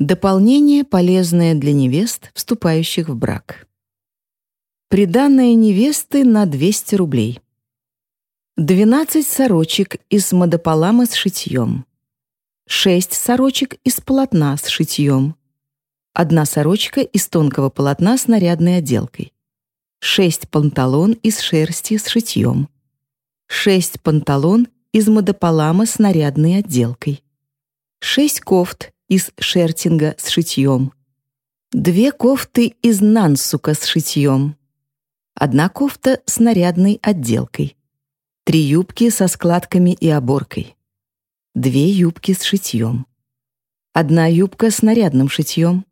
Дополнение, полезное для невест, вступающих в брак. Приданное невесты на 200 рублей. 12 сорочек из мадополама с шитьем. 6 сорочек из полотна с шитьем. Одна сорочка из тонкого полотна с нарядной отделкой. 6 панталон из шерсти с шитьем. 6 панталон из мадополама с нарядной отделкой. 6 кофт из шертинга с шитьем. Две кофты из нансука с шитьем. Одна кофта с нарядной отделкой. Три юбки со складками и оборкой. Две юбки с шитьем. Одна юбка с нарядным шитьем.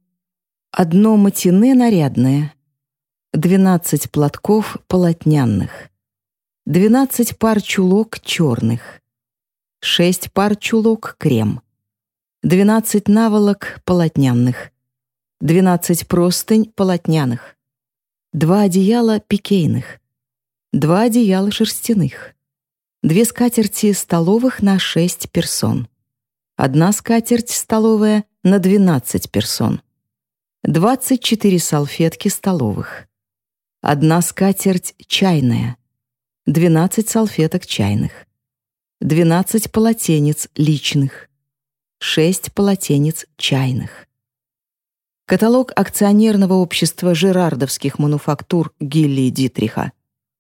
Одно матине нарядное. Двенадцать платков полотняных. Двенадцать пар чулок черных. Шесть пар чулок крем. Двенадцать наволок полотняных. Двенадцать простынь полотняных. Два одеяла пикейных. Два одеяла шерстяных. Две скатерти столовых на 6 персон, одна скатерть столовая на 12 персон, 24 салфетки столовых, одна скатерть чайная, 12 салфеток чайных, 12 полотенец личных, 6 полотенец чайных. Каталог акционерного общества Жерардовских мануфактур Гилли Дитриха,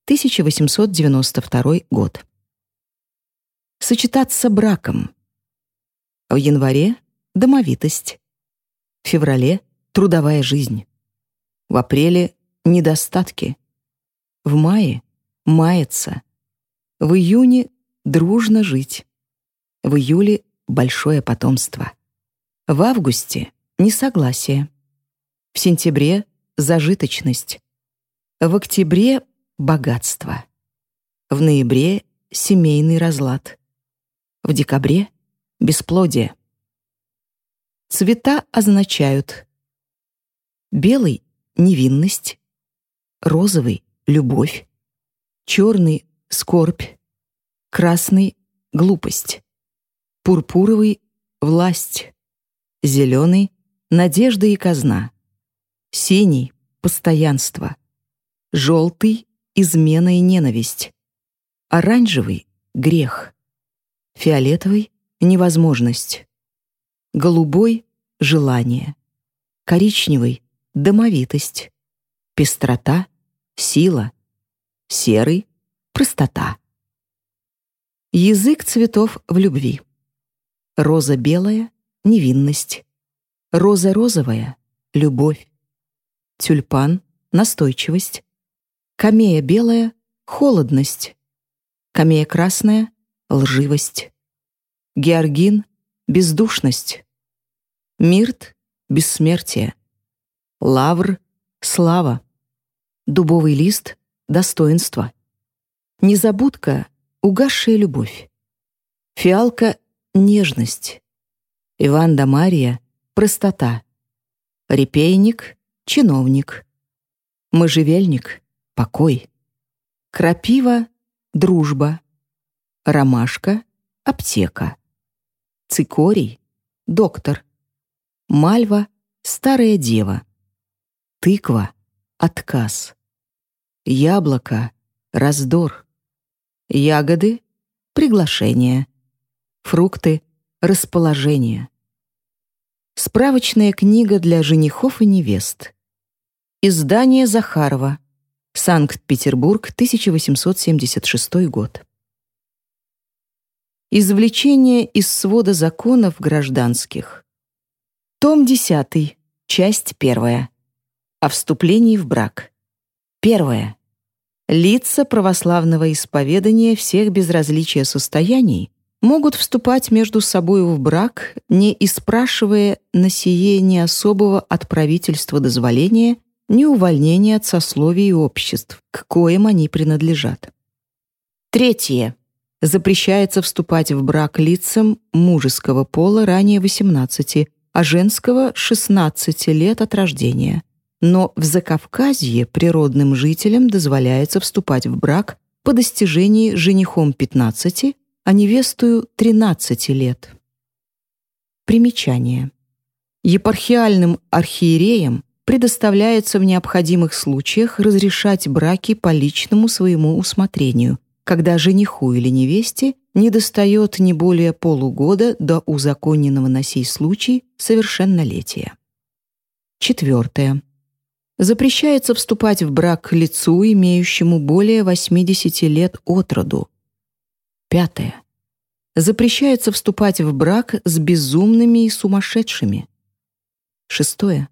1892 год сочетаться браком. В январе — домовитость. В феврале — трудовая жизнь. В апреле — недостатки. В мае — маяться. В июне — дружно жить. В июле — большое потомство. В августе — несогласие. В сентябре — зажиточность. В октябре — богатство. В ноябре — семейный разлад. В декабре — бесплодие. Цвета означают белый — невинность, розовый — любовь, черный — скорбь, красный — глупость, пурпуровый — власть, зеленый — надежда и казна, синий — постоянство, желтый — измена и ненависть, оранжевый — грех, фиолетовый — невозможность, голубой — желание, коричневый — домовитость, пестрота — сила, серый — простота. Язык цветов в любви. Роза белая — невинность, роза розовая — любовь, тюльпан — настойчивость, камея белая — холодность, камея красная лживость. Георгин — бездушность. Мирт — бессмертие. Лавр — слава. Дубовый лист — достоинство. Незабудка — угасшая любовь. Фиалка — нежность. Иван да Мария — простота. Репейник — чиновник. Можжевельник — покой. Крапива — дружба. Ромашка — аптека. Цикорий — доктор. Мальва — старая дева. Тыква — отказ. Яблоко — раздор. Ягоды — приглашение. Фрукты — расположение. Справочная книга для женихов и невест. Издание Захарова. Санкт-Петербург, 1876 год. Извлечение из свода законов гражданских. Том 10, часть 1. О вступлении в брак. Первое. Лица православного исповедания всех без различия состояний могут вступать между собой в брак, не испрашивая на сие ни особого от правительства дозволения, ни увольнения от сословий и обществ, к коим они принадлежат. Третье запрещается вступать в брак лицам мужеского пола ранее 18, а женского — 16 лет от рождения. Но в Закавказье природным жителям дозволяется вступать в брак по достижении женихом 15, а невестою 13 лет. Примечание. Епархиальным архиереям предоставляется в необходимых случаях разрешать браки по личному своему усмотрению, когда жениху или невесте недостает не более полугода до узаконенного на сей случай совершеннолетия. Четвертое. Запрещается вступать в брак лицу, имеющему более 80 лет от роду. Пятое. Запрещается вступать в брак с безумными и сумасшедшими. Шестое.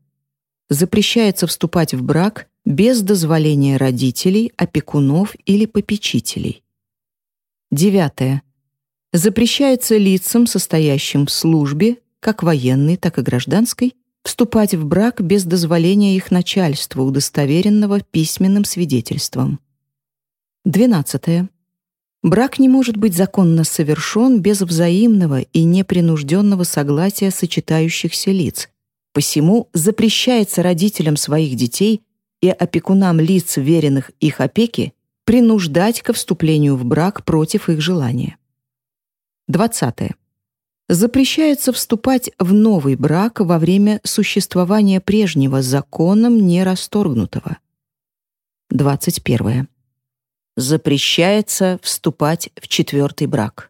Запрещается вступать в брак без дозволения родителей, опекунов или попечителей. Девятое. Запрещается лицам, состоящим в службе, как военной, так и гражданской, вступать в брак без дозволения их начальства, удостоверенного письменным свидетельством. Двенадцатое. Брак не может быть законно совершен без взаимного и непринужденного согласия сочетающихся лиц. Посему запрещается родителям своих детей и опекунам лиц, веренных их опеки, принуждать ко вступлению в брак против их желания. 20. Запрещается вступать в новый брак во время существования прежнего законом не расторгнутого. 21. Запрещается вступать в четвертый брак.